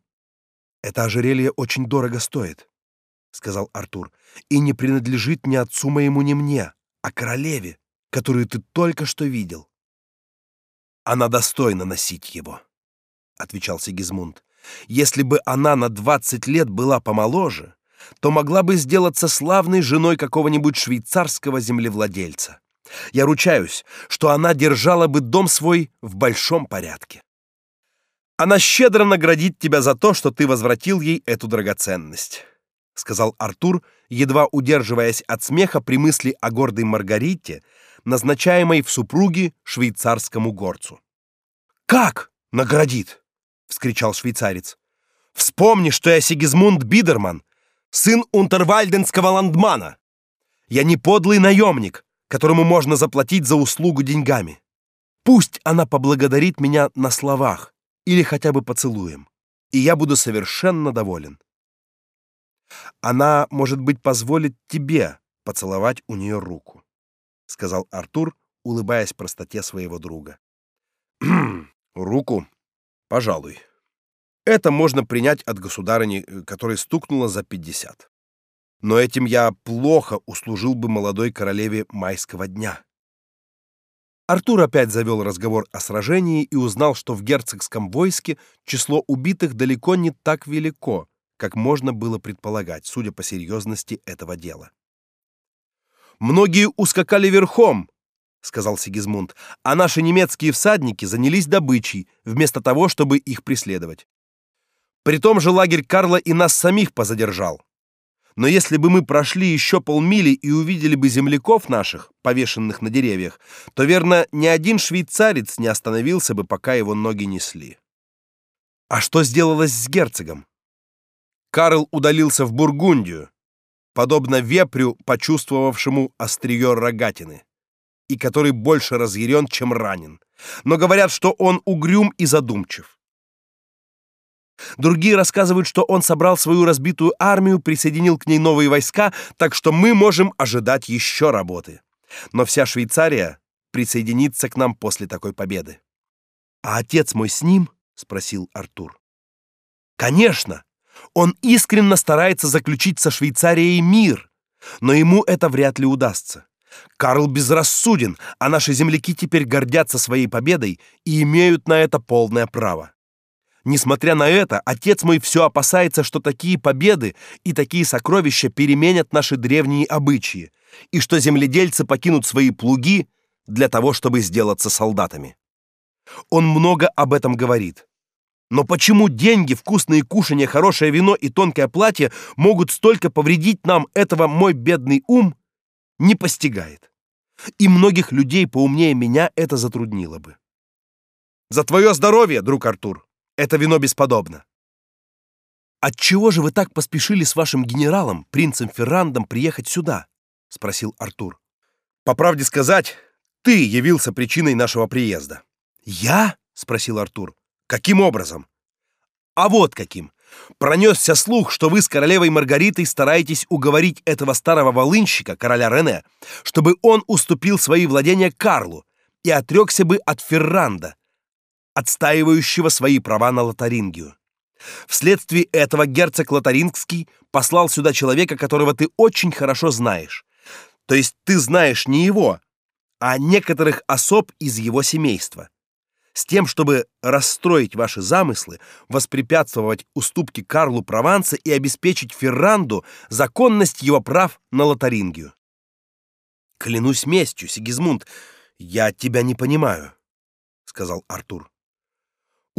«Это ожерелье очень дорого стоит», — сказал Артур, «и не принадлежит ни отцу моему, ни мне, а королеве, которую ты только что видел». «Она достойна носить его», — отвечал Сигизмунд. «Если бы она на двадцать лет была помоложе, то могла бы сделаться славной женой какого-нибудь швейцарского землевладельца. Я ручаюсь, что она держала бы дом свой в большом порядке. Она щедро наградит тебя за то, что ты возвратил ей эту драгоценность, сказал Артур, едва удерживаясь от смеха при мысли о гордой Маргарите, назначаемой в супруги швейцарскому горцу. Как наградит? вскричал швейцарец. Вспомни, что я Сигизмунд Бидерман, сын унтервальденского ландмана. Я не подлый наемник, которому можно заплатить за услугу деньгами. Пусть она поблагодарит меня на словах или хотя бы поцелуем, и я буду совершенно доволен. Она, может быть, позволит тебе поцеловать у нее руку, сказал Артур, улыбаясь простоте своего друга. руку, пожалуй. Это можно принять от государыни, э, которой стукнуло за пятьдесят. Но этим я плохо услужил бы молодой королеве майского дня. Артур опять завел разговор о сражении и узнал, что в герцогском войске число убитых далеко не так велико, как можно было предполагать, судя по серьезности этого дела. Многие ускакали верхом, сказал Сигизмунд, а наши немецкие всадники занялись добычей, вместо того, чтобы их преследовать. При том же лагерь Карла и нас самих позадержал. Но если бы мы прошли еще полмили и увидели бы земляков наших, повешенных на деревьях, то верно, ни один швейцарец не остановился бы, пока его ноги несли. А что сделалось с герцогом? Карл удалился в Бургундию, подобно вепрю, почувствовавшему острие рогатины. и который больше разъярен, чем ранен. Но говорят, что он угрюм и задумчив. Другие рассказывают, что он собрал свою разбитую армию, присоединил к ней новые войска, так что мы можем ожидать еще работы. Но вся Швейцария присоединится к нам после такой победы. А отец мой с ним? спросил Артур. Конечно. Он искренне старается заключить со Швейцарией мир, но ему это вряд ли удастся. Карл безрассуден, а наши земляки теперь гордятся своей победой и имеют на это полное право. Несмотря на это, отец мой все опасается, что такие победы и такие сокровища переменят наши древние обычаи, и что земледельцы покинут свои плуги для того, чтобы сделаться солдатами. Он много об этом говорит. Но почему деньги, вкусные кушанья, хорошее вино и тонкое платье могут столько повредить нам, этого мой бедный ум не постигает. И многих людей поумнее меня это затруднило бы. За твое здоровье, друг Артур. Это вино бесподобно. Отчего же вы так поспешили с вашим генералом, принцем Феррандом, приехать сюда? спросил Артур. По правде сказать, ты явился причиной нашего приезда. Я? спросил Артур. Каким образом? А вот каким. Пронесся слух, что вы с королевой Маргаритой стараетесь уговорить этого старого волынщика, короля Рене, чтобы он уступил свои владения Карлу и отрекся бы от Ферранда, отстаивающего свои права на Лотарингию. Вследствие этого герцог Лотарингский послал сюда человека, которого ты очень хорошо знаешь. То есть ты знаешь не его, а некоторых особ из его семейства. С тем, чтобы расстроить ваши замыслы, воспрепятствовать уступке Карлу Прованса и обеспечить Ферранду законность его прав на Лотарингию. Клянусь местью, Сигизмунд, я тебя не понимаю, сказал Артур.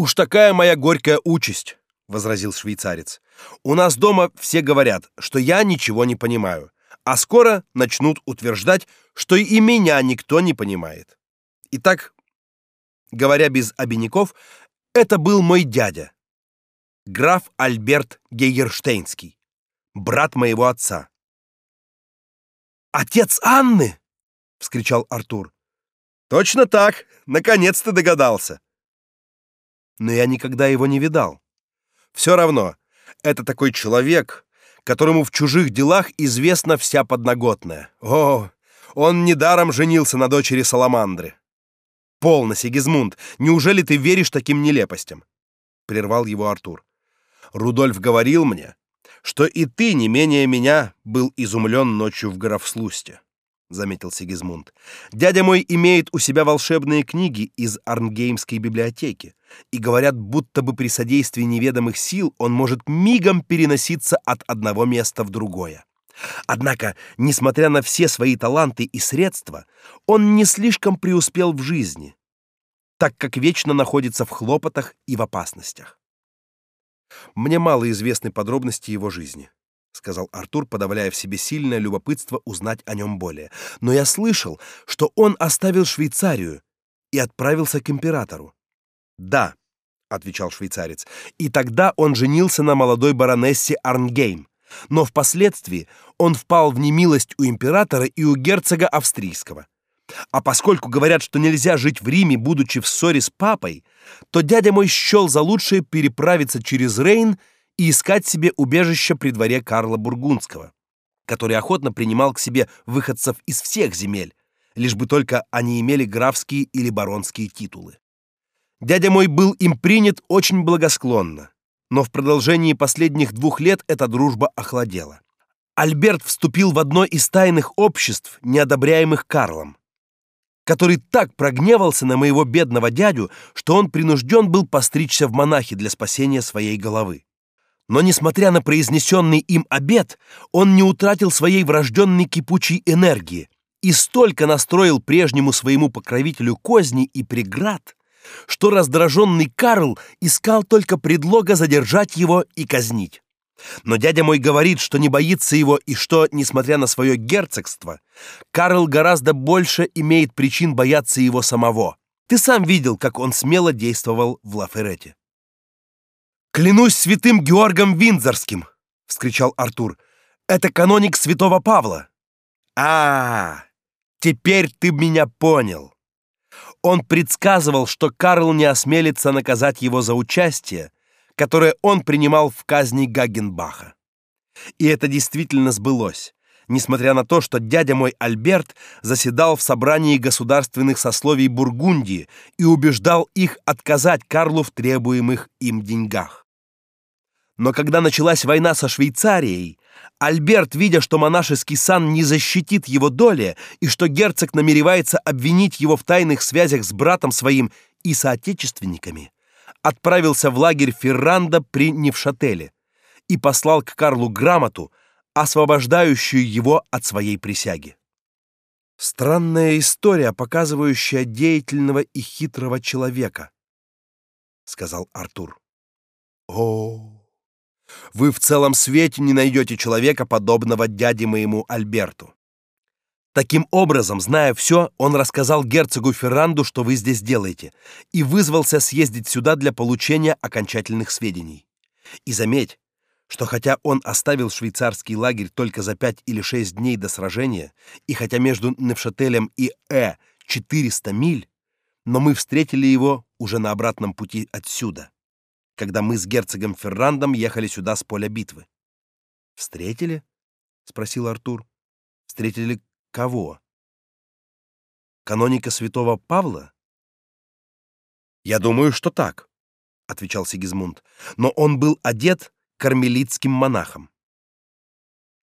Уж такая моя горькая участь, возразил швейцарец. У нас дома все говорят, что я ничего не понимаю, а скоро начнут утверждать, что и меня никто не понимает. Итак, говоря без обиняков, это был мой дядя, граф Альберт Гейерштейнский, брат моего отца. Отец Анны, вскричал Артур. Точно так, наконец-то догадался но я никогда его не видал. Все равно, это такой человек, которому в чужих делах известна вся подноготная. О, он недаром женился на дочери Саламандры. Полно, Сигизмунд, неужели ты веришь таким нелепостям? прервал его Артур. Рудольф говорил мне, что и ты не менее меня был изумлен ночью в Графслусте заметил Сигизмунд. Дядя мой имеет у себя волшебные книги из Арнгеймской библиотеки, и говорят, будто бы при содействии неведомых сил он может мигом переноситься от одного места в другое. Однако, несмотря на все свои таланты и средства, он не слишком преуспел в жизни, так как вечно находится в хлопотах и в опасностях. Мне мало известны подробности его жизни сказал Артур, подавляя в себе сильное любопытство узнать о нем более. Но я слышал, что он оставил Швейцарию и отправился к императору. Да, отвечал швейцарец. И тогда он женился на молодой баронессе Арнгейм. Но впоследствии он впал в немилость у императора и у герцога австрийского. А поскольку говорят, что нельзя жить в Риме, будучи в ссоре с папой, то дядя мой счел за лучшее переправиться через Рейн и искать себе убежище при дворе Карла Бургундского, который охотно принимал к себе выходцев из всех земель, лишь бы только они имели графские или баронские титулы. Дядя мой был им принят очень благосклонно, но в продолжении последних двух лет эта дружба охладела. Альберт вступил в одно из тайных обществ, неодобряемых Карлом, который так прогневался на моего бедного дядю, что он принужден был постричься в монахи для спасения своей головы. Но несмотря на произнесенный им обет, он не утратил своей врожденной кипучей энергии и столько настроил прежнему своему покровителю козни и преград, что раздраженный Карл искал только предлога задержать его и казнить. Но дядя мой говорит, что не боится его и что, несмотря на свое герцогство, Карл гораздо больше имеет причин бояться его самого. Ты сам видел, как он смело действовал в Лаферете. Клянусь святым Георгом Виндзорским, вскричал Артур. Это каноник святого Павла. А, -а, -а Теперь ты меня понял. Он предсказывал, что Карл не осмелится наказать его за участие, которое он принимал в казни Гагенбаха. И это действительно сбылось, несмотря на то, что дядя мой Альберт заседал в собрании государственных сословий Бургундии и убеждал их отказать Карлу в требуемых им деньгах. Но когда началась война со Швейцарией, Альберт, видя, что монашеский сан не защитит его доли и что герцог намеревается обвинить его в тайных связях с братом своим и соотечественниками, отправился в лагерь Ферранда при Невшателе и послал к Карлу грамоту, освобождающую его от своей присяги. Странная история, показывающая деятельного и хитрого человека, сказал Артур. О, вы в целом свете не найдете человека, подобного дяде моему Альберту. Таким образом, зная все, он рассказал герцогу Ферранду, что вы здесь делаете, и вызвался съездить сюда для получения окончательных сведений. И заметь, что хотя он оставил швейцарский лагерь только за пять или шесть дней до сражения, и хотя между Невшателем и Э 400 миль, но мы встретили его уже на обратном пути отсюда когда мы с герцогом Феррандом ехали сюда с поля битвы. Встретили? спросил Артур. Встретили кого? Каноника святого Павла? Я думаю, что так, отвечал Сигизмунд. Но он был одет кармелитским монахом.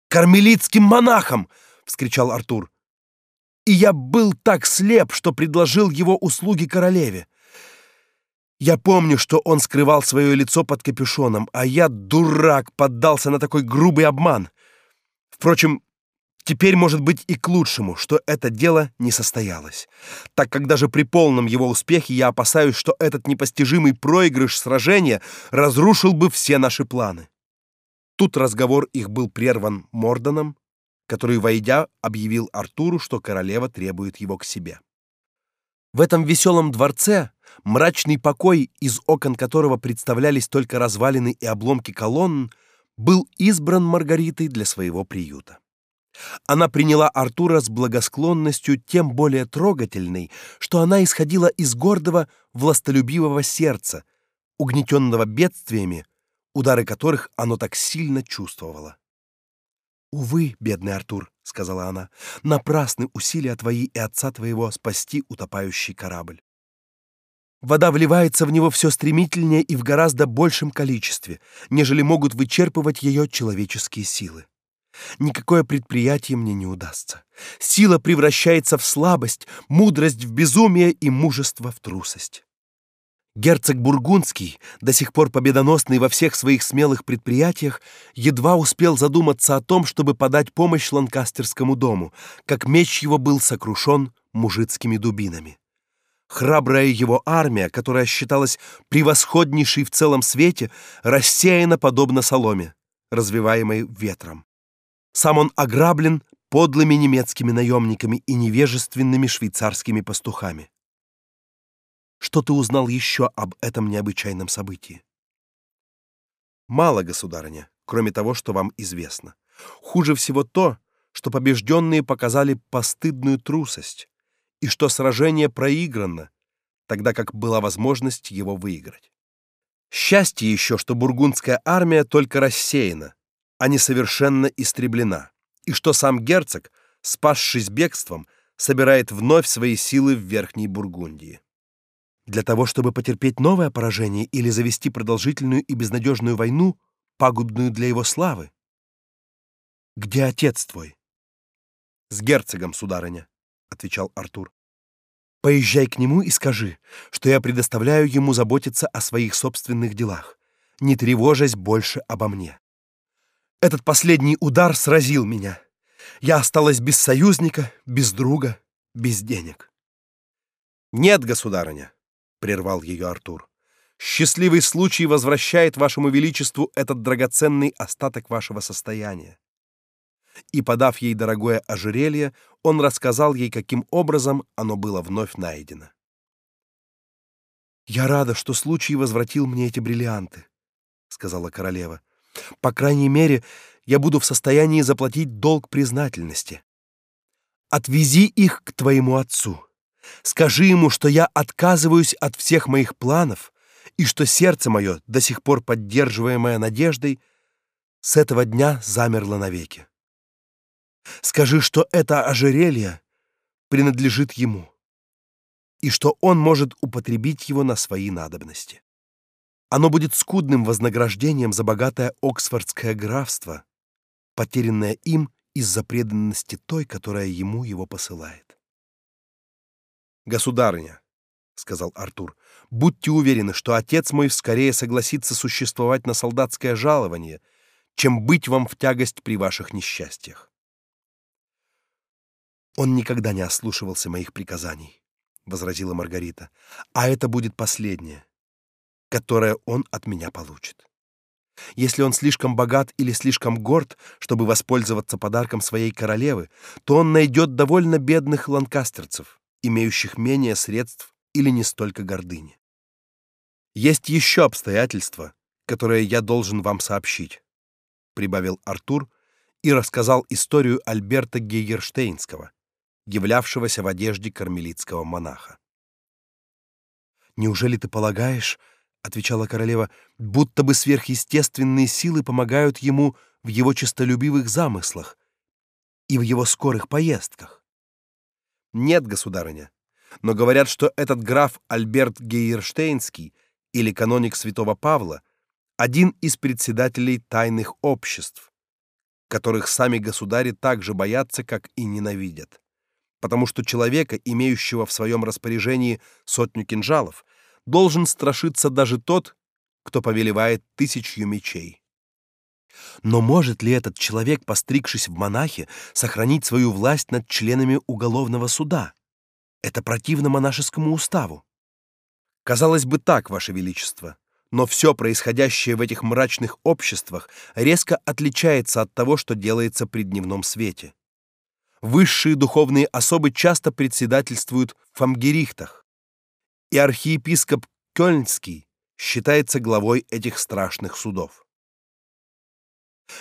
Кармелитским монахом, вскричал Артур. И я был так слеп, что предложил его услуги королеве. Я помню, что он скрывал свое лицо под капюшоном, а я, дурак, поддался на такой грубый обман. Впрочем, теперь может быть и к лучшему, что это дело не состоялось, так как даже при полном его успехе я опасаюсь, что этот непостижимый проигрыш сражения разрушил бы все наши планы. Тут разговор их был прерван Морданом, который, войдя, объявил Артуру, что королева требует его к себе. В этом веселом дворце мрачный покой, из окон которого представлялись только развалины и обломки колонн, был избран Маргаритой для своего приюта. Она приняла Артура с благосклонностью тем более трогательной, что она исходила из гордого, властолюбивого сердца, угнетенного бедствиями, удары которых оно так сильно чувствовало. Увы, бедный Артур, сказала она. Напрасны усилия твои и отца твоего спасти утопающий корабль. Вода вливается в него все стремительнее и в гораздо большем количестве, нежели могут вычерпывать ее человеческие силы. Никакое предприятие мне не удастся. Сила превращается в слабость, мудрость в безумие и мужество в трусость. Герцог Бургундский, до сих пор победоносный во всех своих смелых предприятиях, едва успел задуматься о том, чтобы подать помощь Ланкастерскому дому, как меч его был сокрушен мужицкими дубинами. Храбрая его армия, которая считалась превосходнейшей в целом свете, рассеяна подобно соломе, развиваемой ветром. Сам он ограблен подлыми немецкими наемниками и невежественными швейцарскими пастухами. Что ты узнал еще об этом необычайном событии? Мало, государыня, кроме того, что вам известно. Хуже всего то, что побежденные показали постыдную трусость и что сражение проиграно, тогда как была возможность его выиграть. Счастье еще, что бургундская армия только рассеяна, а не совершенно истреблена, и что сам герцог, спасшись бегством, собирает вновь свои силы в Верхней Бургундии. Для того, чтобы потерпеть новое поражение или завести продолжительную и безнадежную войну, пагубную для его славы. Где отец твой? С герцогом, сударыня, отвечал Артур. Поезжай к нему и скажи, что я предоставляю ему заботиться о своих собственных делах, не тревожась больше обо мне. Этот последний удар сразил меня. Я осталась без союзника, без друга, без денег. Нет, государыня, прервал ее Артур. Счастливый случай возвращает вашему величеству этот драгоценный остаток вашего состояния. И подав ей дорогое ожерелье, он рассказал ей, каким образом оно было вновь найдено. Я рада, что случай возвратил мне эти бриллианты, сказала королева. По крайней мере, я буду в состоянии заплатить долг признательности. Отвези их к твоему отцу. Скажи ему, что я отказываюсь от всех моих планов и что сердце мое, до сих пор поддерживаемое надеждой, с этого дня замерло навеки. Скажи, что это ожерелье принадлежит ему и что он может употребить его на свои надобности. Оно будет скудным вознаграждением за богатое Оксфордское графство, потерянное им из-за преданности той, которая ему его посылает. «Государыня», — сказал Артур, — «будьте уверены, что отец мой скорее согласится существовать на солдатское жалование, чем быть вам в тягость при ваших несчастьях». «Он никогда не ослушивался моих приказаний», — возразила Маргарита, — «а это будет последнее, которое он от меня получит». Если он слишком богат или слишком горд, чтобы воспользоваться подарком своей королевы, то он найдет довольно бедных ланкастерцев, имеющих менее средств или не столько гордыни. Есть еще обстоятельства, которые я должен вам сообщить, прибавил Артур и рассказал историю Альберта Гейерштейнского, являвшегося в одежде кармелитского монаха. Неужели ты полагаешь, отвечала королева, будто бы сверхъестественные силы помогают ему в его честолюбивых замыслах и в его скорых поездках. Нет, государыня, но говорят, что этот граф Альберт Гейерштейнский или каноник Святого Павла один из председателей тайных обществ, которых сами государи так же боятся, как и ненавидят. Потому что человека, имеющего в своем распоряжении сотню кинжалов, должен страшиться даже тот, кто повелевает тысячью мечей. Но может ли этот человек, постригшись в монахи, сохранить свою власть над членами уголовного суда? Это противно монашескому уставу. Казалось бы так, ваше величество, но все происходящее в этих мрачных обществах резко отличается от того, что делается при дневном свете. Высшие духовные особы часто председательствуют в фамгерихтах, и архиепископ Кёльнский считается главой этих страшных судов.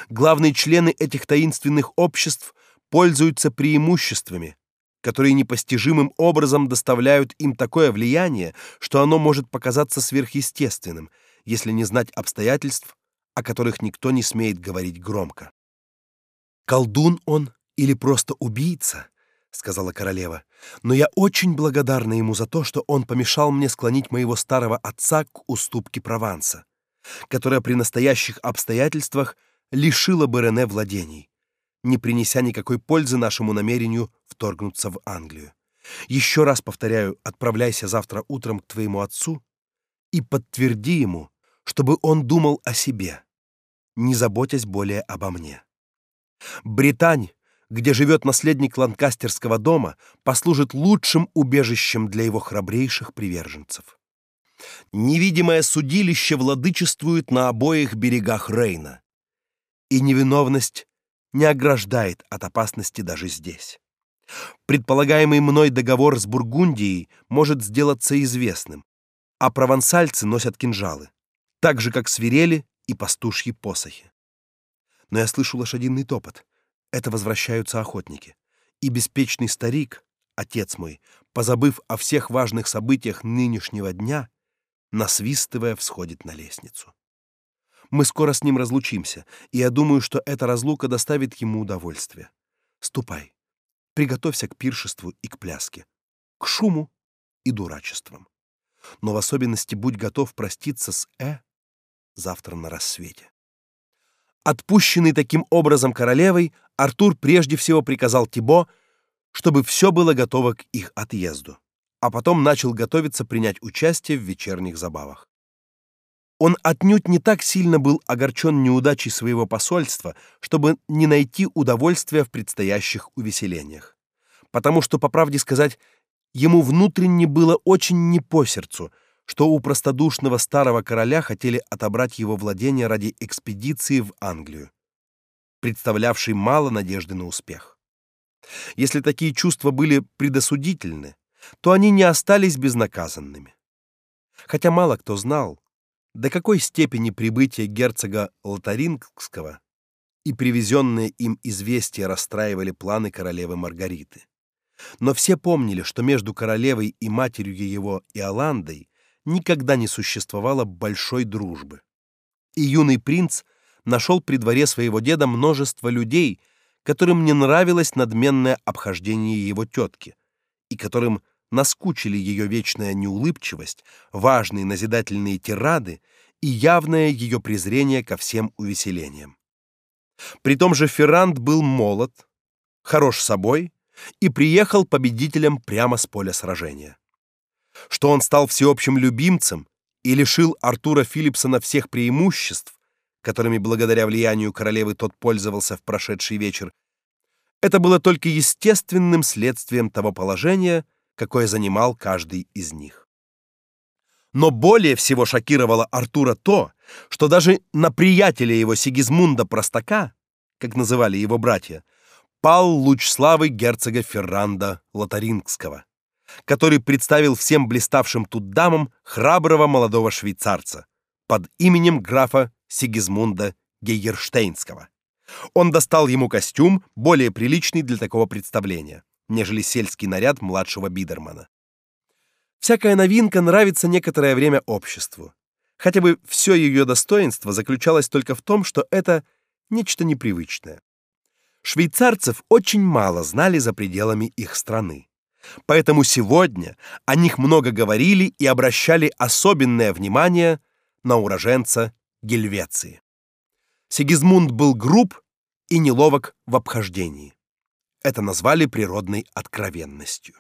Главные члены этих таинственных обществ пользуются преимуществами, которые непостижимым образом доставляют им такое влияние, что оно может показаться сверхъестественным, если не знать обстоятельств, о которых никто не смеет говорить громко. Колдун он или просто убийца? сказала королева. Но я очень благодарна ему за то, что он помешал мне склонить моего старого отца к уступке Прованса, которая при настоящих обстоятельствах лишила бы Рене владений, не принеся никакой пользы нашему намерению вторгнуться в Англию. Еще раз повторяю, отправляйся завтра утром к твоему отцу и подтверди ему, чтобы он думал о себе, не заботясь более обо мне. Британь где живет наследник ланкастерского дома, послужит лучшим убежищем для его храбрейших приверженцев. Невидимое судилище владычествует на обоих берегах Рейна, и невиновность не ограждает от опасности даже здесь. Предполагаемый мной договор с Бургундией может сделаться известным, а провансальцы носят кинжалы, так же как свирели и пастушьи посохи. Но я слышу лошадиный топот. Это возвращаются охотники. И беспечный старик, отец мой, позабыв о всех важных событиях нынешнего дня, насвистывая, всходит на лестницу. Мы скоро с ним разлучимся, и я думаю, что эта разлука доставит ему удовольствие. Ступай, приготовься к пиршеству и к пляске, к шуму и дурачествам. Но в особенности будь готов проститься с Э завтра на рассвете. Отпущенный таким образом королевой, Артур прежде всего приказал Тибо, чтобы все было готово к их отъезду, а потом начал готовиться принять участие в вечерних забавах. Он отнюдь не так сильно был огорчен неудачей своего посольства, чтобы не найти удовольствия в предстоящих увеселениях. Потому что, по правде сказать, ему внутренне было очень не по сердцу — что у простодушного старого короля хотели отобрать его владения ради экспедиции в Англию, представлявшей мало надежды на успех. Если такие чувства были предосудительны, то они не остались безнаказанными. Хотя мало кто знал, до какой степени прибытие герцога Лотарингского и привезенные им известия расстраивали планы королевы Маргариты. Но все помнили, что между королевой и матерью его Иоландой никогда не существовало большой дружбы. И юный принц нашел при дворе своего деда множество людей, которым не нравилось надменное обхождение его тетки, и которым наскучили ее вечная неулыбчивость, важные назидательные тирады и явное ее презрение ко всем увеселениям. При том же Ферранд был молод, хорош собой и приехал победителем прямо с поля сражения. Что он стал всеобщим любимцем и лишил Артура Филипсона всех преимуществ, которыми благодаря влиянию королевы тот пользовался в прошедший вечер, это было только естественным следствием того положения, какое занимал каждый из них. Но более всего шокировало Артура то, что даже на приятеля его Сигизмунда Простака, как называли его братья, пал луч славы герцога Ферранда Лотарингского, который представил всем блиставшим тут дамам храброго молодого швейцарца под именем графа Сигизмунда Гейерштейнского. Он достал ему костюм, более приличный для такого представления, нежели сельский наряд младшего Бидермана. Всякая новинка нравится некоторое время обществу. Хотя бы все ее достоинство заключалось только в том, что это нечто непривычное. Швейцарцев очень мало знали за пределами их страны. Поэтому сегодня о них много говорили и обращали особенное внимание на уроженца Гельвеции. Сигизмунд был груб и неловок в обхождении. Это назвали природной откровенностью.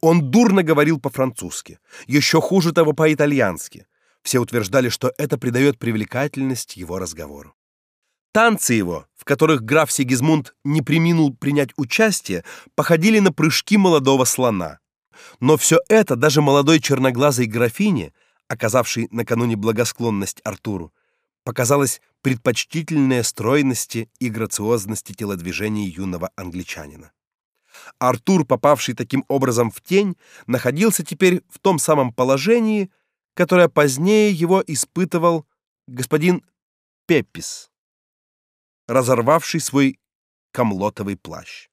Он дурно говорил по-французски, еще хуже того по-итальянски. Все утверждали, что это придает привлекательность его разговору. Танцы его, в которых граф Сигизмунд не преминул принять участие, походили на прыжки молодого слона. Но все это даже молодой черноглазой графине, оказавшей накануне благосклонность Артуру, показалось предпочтительнее стройности и грациозности телодвижений юного англичанина. Артур, попавший таким образом в тень, находился теперь в том самом положении, которое позднее его испытывал господин Пеппис, разорвавший свой камлотовый плащ.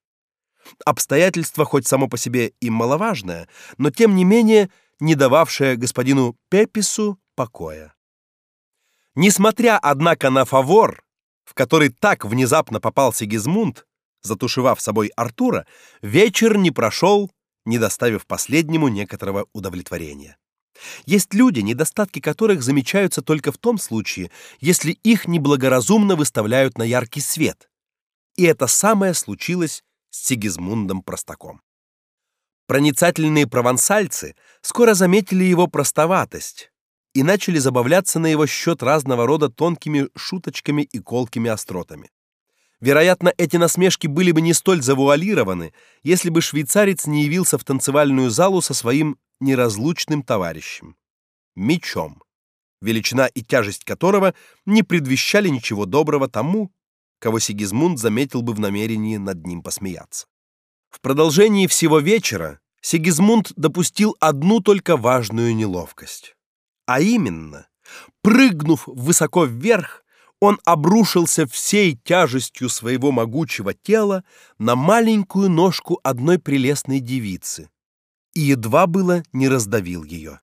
Обстоятельство хоть само по себе и маловажное, но тем не менее не дававшее господину Пеппису покоя. Несмотря, однако, на фавор, в который так внезапно попал Сигизмунд, затушевав собой Артура, вечер не прошел, не доставив последнему некоторого удовлетворения. Есть люди, недостатки которых замечаются только в том случае, если их неблагоразумно выставляют на яркий свет. И это самое случилось с Сигизмундом Простаком. Проницательные провансальцы скоро заметили его простоватость и начали забавляться на его счет разного рода тонкими шуточками и колкими остротами. Вероятно, эти насмешки были бы не столь завуалированы, если бы швейцарец не явился в танцевальную залу со своим неразлучным товарищем мечом, величина и тяжесть которого не предвещали ничего доброго тому, кого Сигизмунд заметил бы в намерении над ним посмеяться. В продолжении всего вечера Сигизмунд допустил одну только важную неловкость. А именно, прыгнув высоко вверх, он обрушился всей тяжестью своего могучего тела на маленькую ножку одной прелестной девицы и едва было не раздавил ее.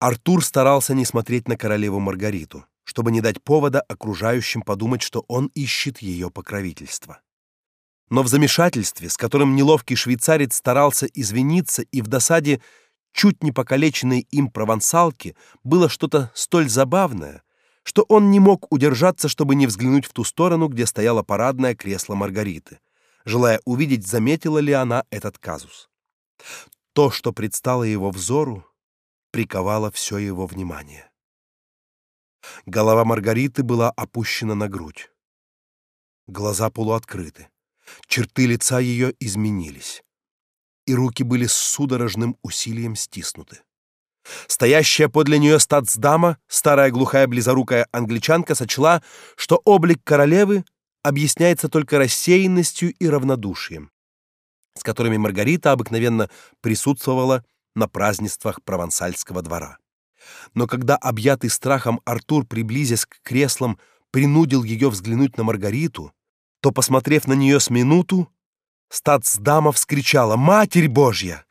Артур старался не смотреть на королеву Маргариту, чтобы не дать повода окружающим подумать, что он ищет ее покровительства. Но в замешательстве, с которым неловкий швейцарец старался извиниться и в досаде чуть не покалеченной им провансалки было что-то столь забавное, что он не мог удержаться, чтобы не взглянуть в ту сторону, где стояло парадное кресло Маргариты, желая увидеть, заметила ли она этот казус. То, что предстало его взору, приковало все его внимание. Голова Маргариты была опущена на грудь. Глаза полуоткрыты. Черты лица ее изменились и руки были с судорожным усилием стиснуты. Стоящая подле нее статсдама, старая глухая близорукая англичанка, сочла, что облик королевы объясняется только рассеянностью и равнодушием, с которыми Маргарита обыкновенно присутствовала на празднествах провансальского двора. Но когда объятый страхом Артур, приблизясь к креслам, принудил ее взглянуть на Маргариту, то, посмотрев на нее с минуту, Стацдама вскричала «Матерь Божья!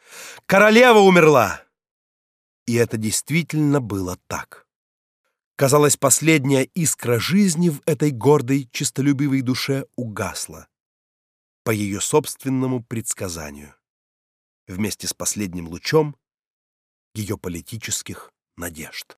Королева умерла!» И это действительно было так. Казалось, последняя искра жизни в этой гордой, честолюбивой душе угасла по ее собственному предсказанию вместе с последним лучом ее политических надежд.